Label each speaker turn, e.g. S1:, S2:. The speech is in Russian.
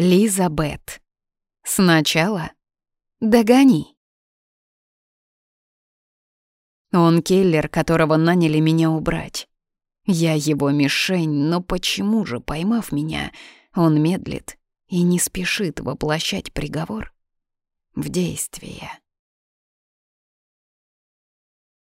S1: Лизабет. Сначала догони. Он киллер, которого наняли меня убрать. Я его мишень, но почему же, поймав меня, он медлит и не спешит воплощать приговор в действие?